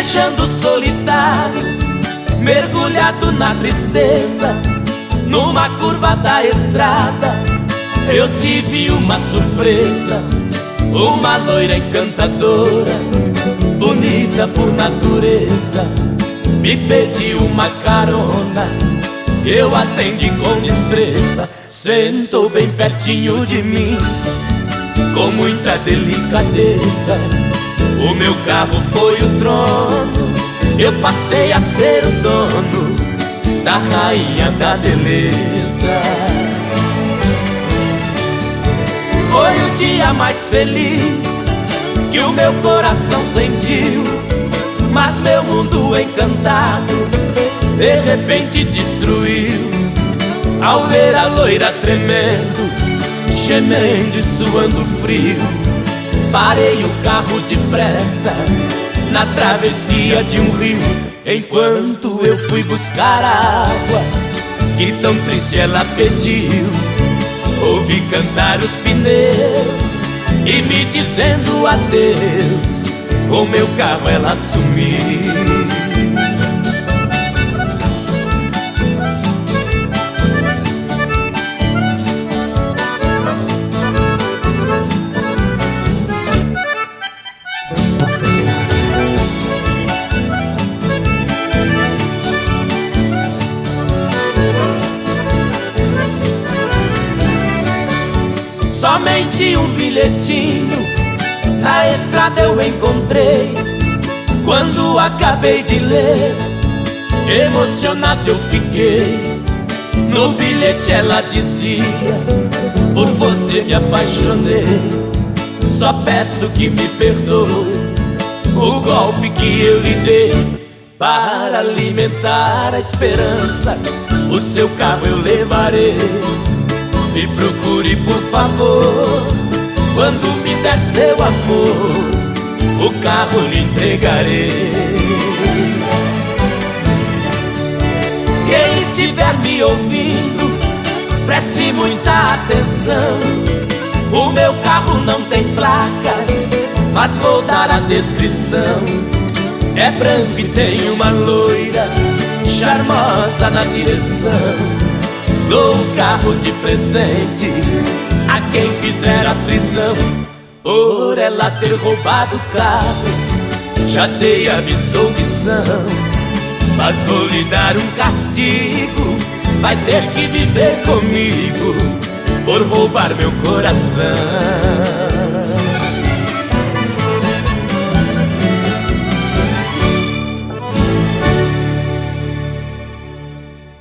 viajando solitário, mergulhado na tristeza, numa curva da estrada, eu tive uma surpresa, uma loira encantadora, bonita por natureza, me pediu uma carona. Eu atendi com destreza, sentou bem pertinho de mim, com muita delicadeza. O meu carro foi o trono, eu passei a ser o dono da rainha da beleza. Foi o dia mais feliz que o meu coração sentiu, mas meu mundo encantado de repente destruiu ao ver a loira tremendo, gemendo e suando frio. Parei o carro depressa na travessia de um rio, enquanto eu fui buscar água que tão triste ela pediu. Ouvi cantar os pneus e me dizendo adeus. Com meu carro ela sumiu. Somente um bilhetinho na estrada eu encontrei. Quando acabei de ler, emocionado eu fiquei. No bilhete ela dizia: Por você me apaixonei. Só peço que me perdoe o golpe que eu lhe dei. Para alimentar a esperança, o seu carro eu levarei. Me procure, por favor. Quando me der seu amor, o carro lhe entregarei. Quem estiver me ouvindo, preste muita atenção. O meu carro não tem placas, mas vou dar a descrição. É branco e tem uma loira charmosa na direção. Dou o carro de presente a quem fizer a prisão Por ela ter roubado o carro. Já dei absolvição Mas vou lhe dar um castigo. Vai ter que viver comigo Por roubar meu coração